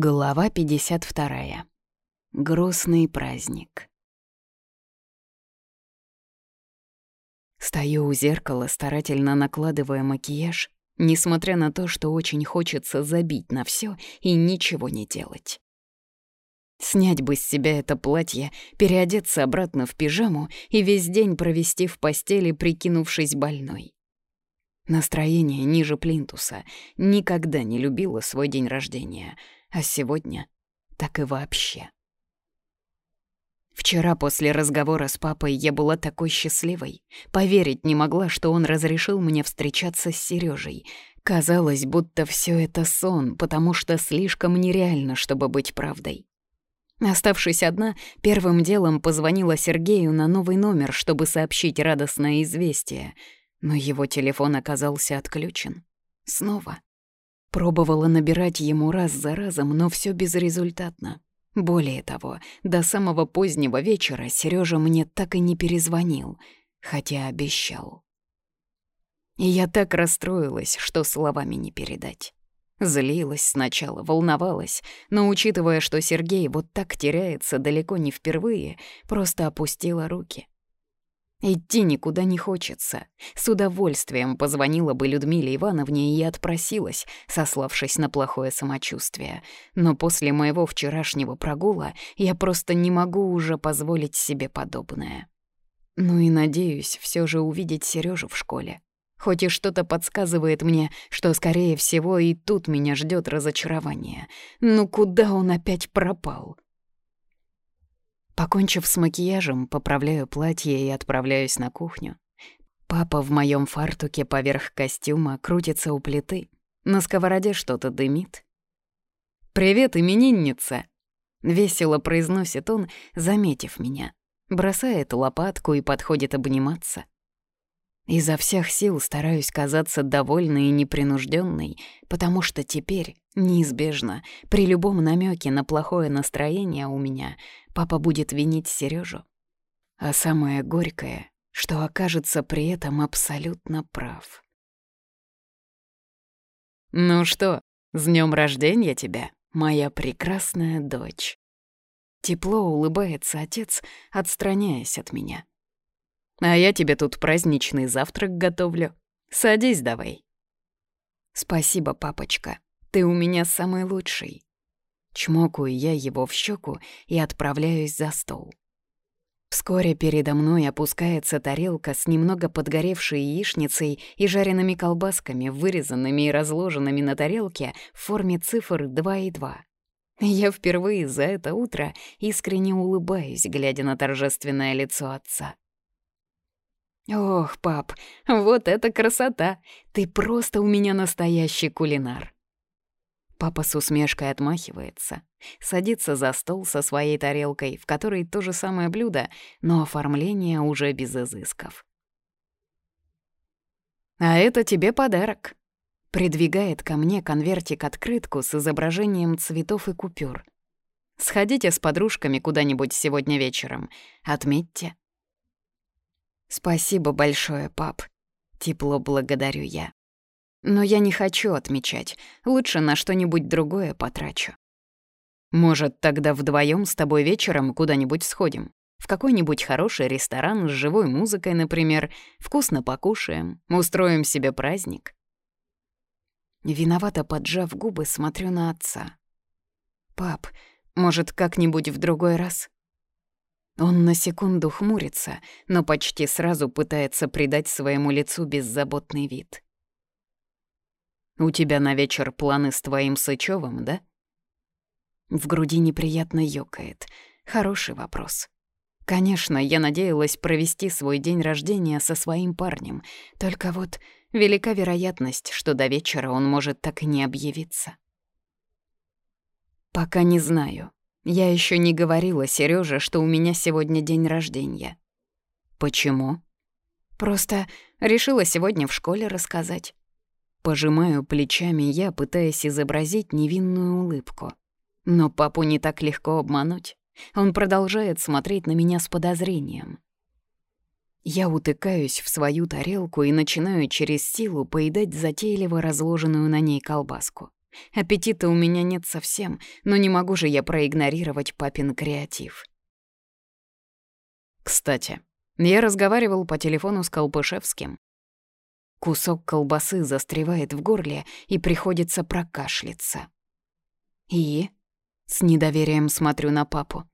Глава 52. Грустный праздник. Стою у зеркала, старательно накладывая макияж, несмотря на то, что очень хочется забить на все и ничего не делать. Снять бы с себя это платье, переодеться обратно в пижаму и весь день провести в постели, прикинувшись больной. Настроение ниже плинтуса. Никогда не любила свой день рождения — а сегодня так и вообще. Вчера после разговора с папой я была такой счастливой. Поверить не могла, что он разрешил мне встречаться с Сережей. Казалось, будто все это сон, потому что слишком нереально, чтобы быть правдой. Оставшись одна, первым делом позвонила Сергею на новый номер, чтобы сообщить радостное известие. Но его телефон оказался отключен. Снова. Пробовала набирать ему раз за разом, но все безрезультатно. Более того, до самого позднего вечера Сережа мне так и не перезвонил, хотя обещал. И я так расстроилась, что словами не передать. Злилась сначала, волновалась, но учитывая, что Сергей вот так теряется далеко не впервые, просто опустила руки. Идти никуда не хочется. С удовольствием позвонила бы Людмиле Ивановне и отпросилась, сославшись на плохое самочувствие. Но после моего вчерашнего прогула я просто не могу уже позволить себе подобное. Ну и надеюсь все же увидеть Сережу в школе. Хоть и что-то подсказывает мне, что, скорее всего, и тут меня ждет разочарование. Ну куда он опять пропал? Покончив с макияжем, поправляю платье и отправляюсь на кухню. Папа в моем фартуке поверх костюма крутится у плиты. На сковороде что-то дымит. «Привет, именинница!» — весело произносит он, заметив меня. Бросает лопатку и подходит обниматься. Изо всех сил стараюсь казаться довольной и непринужденной, потому что теперь, неизбежно, при любом намеке на плохое настроение у меня папа будет винить Сережу. А самое горькое, что окажется при этом абсолютно прав. «Ну что, с днем рождения тебя, моя прекрасная дочь!» Тепло улыбается отец, отстраняясь от меня. «А я тебе тут праздничный завтрак готовлю. Садись давай». «Спасибо, папочка, ты у меня самый лучший». Чмокаю я его в щеку и отправляюсь за стол. Вскоре передо мной опускается тарелка с немного подгоревшей яичницей и жареными колбасками, вырезанными и разложенными на тарелке в форме цифр 2 и 2. Я впервые за это утро искренне улыбаюсь, глядя на торжественное лицо отца. «Ох, пап, вот это красота! Ты просто у меня настоящий кулинар!» Папа с усмешкой отмахивается, садится за стол со своей тарелкой, в которой то же самое блюдо, но оформление уже без изысков. «А это тебе подарок», — придвигает ко мне конвертик-открытку с изображением цветов и купюр. «Сходите с подружками куда-нибудь сегодня вечером, отметьте». «Спасибо большое, пап», — тепло благодарю я. Но я не хочу отмечать. Лучше на что-нибудь другое потрачу. Может, тогда вдвоем с тобой вечером куда-нибудь сходим? В какой-нибудь хороший ресторан с живой музыкой, например. Вкусно покушаем, устроим себе праздник. Виновато поджав губы, смотрю на отца. «Пап, может, как-нибудь в другой раз?» Он на секунду хмурится, но почти сразу пытается придать своему лицу беззаботный вид. У тебя на вечер планы с твоим Сычёвым, да? В груди неприятно ёкает. Хороший вопрос. Конечно, я надеялась провести свой день рождения со своим парнем, только вот велика вероятность, что до вечера он может так и не объявиться. Пока не знаю. Я ещё не говорила Серёже, что у меня сегодня день рождения. Почему? Просто решила сегодня в школе рассказать. Пожимаю плечами я, пытаясь изобразить невинную улыбку. Но папу не так легко обмануть. Он продолжает смотреть на меня с подозрением. Я утыкаюсь в свою тарелку и начинаю через силу поедать затейливо разложенную на ней колбаску. Аппетита у меня нет совсем, но не могу же я проигнорировать папин креатив. Кстати, я разговаривал по телефону с Колпышевским. Кусок колбасы застревает в горле и приходится прокашляться. И? С недоверием смотрю на папу.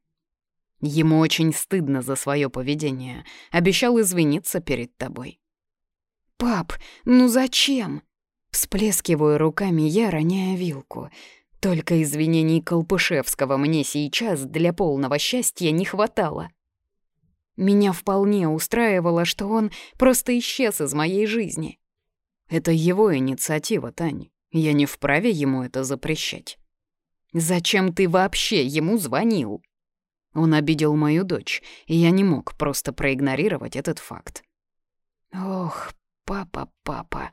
Ему очень стыдно за свое поведение. Обещал извиниться перед тобой. «Пап, ну зачем?» Всплескиваю руками я, роняя вилку. Только извинений Колпышевского мне сейчас для полного счастья не хватало. Меня вполне устраивало, что он просто исчез из моей жизни. Это его инициатива, Тань. Я не вправе ему это запрещать. Зачем ты вообще ему звонил? Он обидел мою дочь, и я не мог просто проигнорировать этот факт. Ох, папа, папа.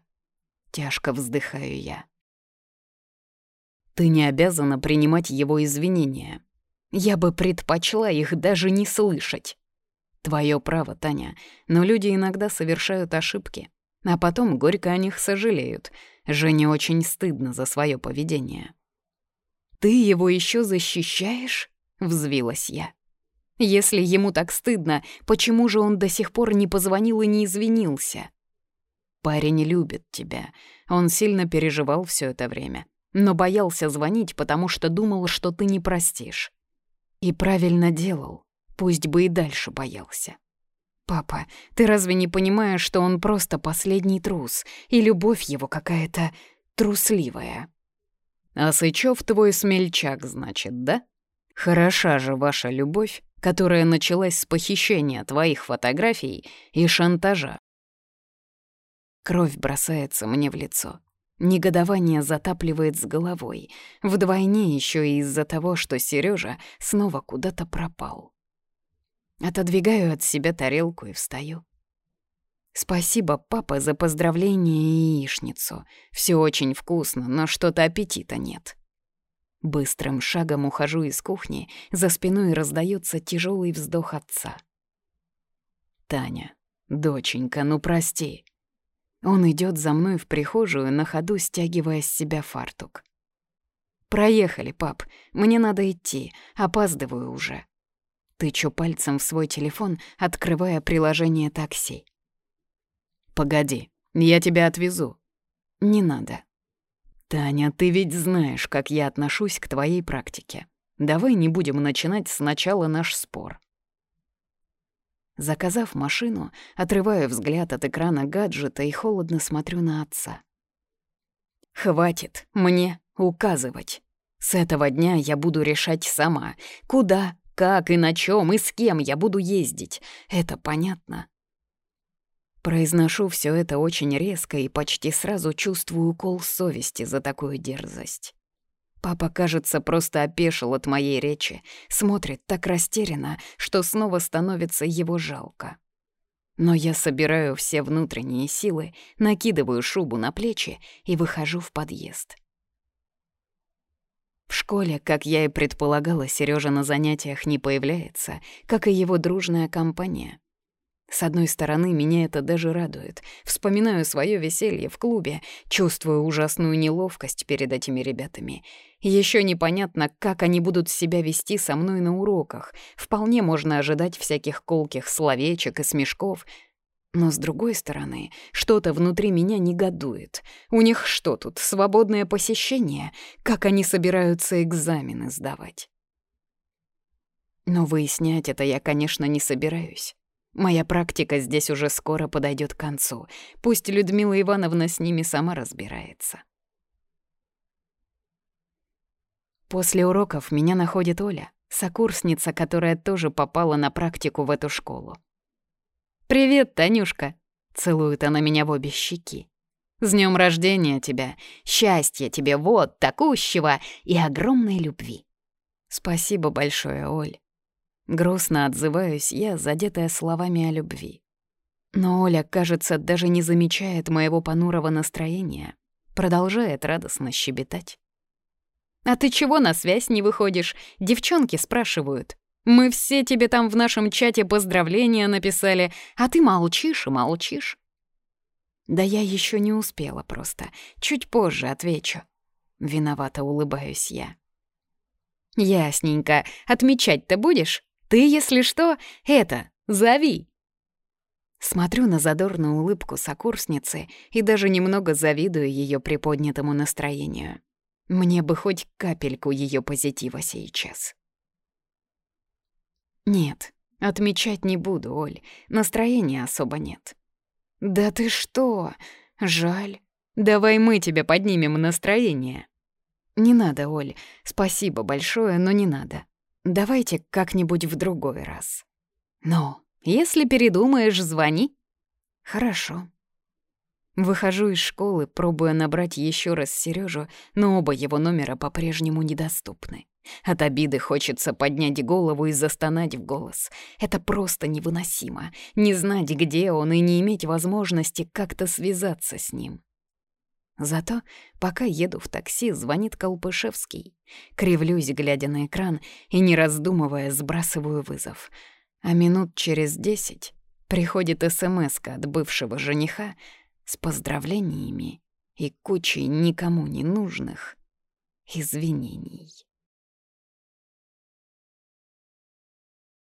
Тяжко вздыхаю я. Ты не обязана принимать его извинения. Я бы предпочла их даже не слышать. Твое право, Таня, но люди иногда совершают ошибки, а потом горько о них сожалеют. Жене очень стыдно за свое поведение. «Ты его еще защищаешь?» — взвилась я. «Если ему так стыдно, почему же он до сих пор не позвонил и не извинился?» «Парень любит тебя. Он сильно переживал все это время, но боялся звонить, потому что думал, что ты не простишь. И правильно делал пусть бы и дальше боялся. «Папа, ты разве не понимаешь, что он просто последний трус, и любовь его какая-то трусливая?» «А Сычев твой смельчак, значит, да? Хороша же ваша любовь, которая началась с похищения твоих фотографий и шантажа». Кровь бросается мне в лицо. Негодование затапливает с головой, вдвойне еще и из-за того, что Сережа снова куда-то пропал. Отодвигаю от себя тарелку и встаю. Спасибо, папа, за поздравление и яичницу. Все очень вкусно, но что-то аппетита нет. Быстрым шагом ухожу из кухни, за спиной раздается тяжелый вздох отца. Таня, доченька, ну прости. Он идет за мной в прихожую, на ходу стягивая с себя фартук. Проехали, пап, мне надо идти, опаздываю уже. Тычу пальцем в свой телефон, открывая приложение такси. «Погоди, я тебя отвезу». «Не надо». «Таня, ты ведь знаешь, как я отношусь к твоей практике. Давай не будем начинать сначала наш спор». Заказав машину, отрываю взгляд от экрана гаджета и холодно смотрю на отца. «Хватит мне указывать. С этого дня я буду решать сама, куда, как и на чем и с кем я буду ездить. Это понятно. Произношу все это очень резко и почти сразу чувствую укол совести за такую дерзость. Папа, кажется, просто опешил от моей речи, смотрит так растерянно, что снова становится его жалко. Но я собираю все внутренние силы, накидываю шубу на плечи и выхожу в подъезд. В школе, как я и предполагала, Сережа на занятиях не появляется, как и его дружная компания. С одной стороны, меня это даже радует. Вспоминаю свое веселье в клубе, чувствую ужасную неловкость перед этими ребятами. Еще непонятно, как они будут себя вести со мной на уроках. Вполне можно ожидать всяких колких словечек и смешков — но с другой стороны, что-то внутри меня негодует. У них что тут, свободное посещение? Как они собираются экзамены сдавать? Но выяснять это я, конечно, не собираюсь. Моя практика здесь уже скоро подойдет к концу. Пусть Людмила Ивановна с ними сама разбирается. После уроков меня находит Оля, сокурсница, которая тоже попала на практику в эту школу. «Привет, Танюшка!» — целует она меня в обе щеки. «С днем рождения тебя! Счастья тебе вот такущего и огромной любви!» «Спасибо большое, Оль!» Грустно отзываюсь я, задетая словами о любви. Но Оля, кажется, даже не замечает моего понурого настроения, продолжает радостно щебетать. «А ты чего на связь не выходишь? Девчонки спрашивают». Мы все тебе там в нашем чате поздравления написали, а ты молчишь и молчишь. Да я еще не успела просто. Чуть позже отвечу. Виновато улыбаюсь я. «Ясненько. Отмечать-то будешь? Ты, если что, это, зови!» Смотрю на задорную улыбку сокурсницы и даже немного завидую ее приподнятому настроению. Мне бы хоть капельку ее позитива сейчас. Нет, отмечать не буду, Оль. Настроения особо нет. Да ты что? Жаль. Давай мы тебе поднимем настроение. Не надо, Оль. Спасибо большое, но не надо. Давайте как-нибудь в другой раз. Но если передумаешь, звони. Хорошо. Выхожу из школы, пробуя набрать еще раз Сережу, но оба его номера по-прежнему недоступны. От обиды хочется поднять голову и застонать в голос. Это просто невыносимо. Не знать, где он, и не иметь возможности как-то связаться с ним. Зато, пока еду в такси, звонит Колпышевский. Кривлюсь, глядя на экран, и, не раздумывая, сбрасываю вызов. А минут через десять приходит смс от бывшего жениха с поздравлениями и кучей никому не нужных извинений.